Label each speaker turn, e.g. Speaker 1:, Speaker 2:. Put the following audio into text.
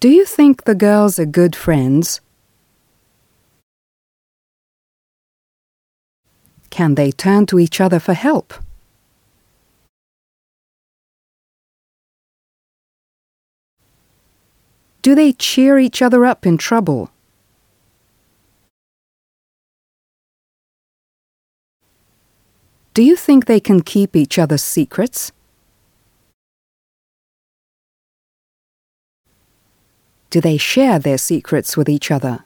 Speaker 1: Do you think the girls are good friends? Can they turn to each other for help? Do they cheer each other up in trouble? Do you think they can keep each other's secrets? Do they share their secrets with each other?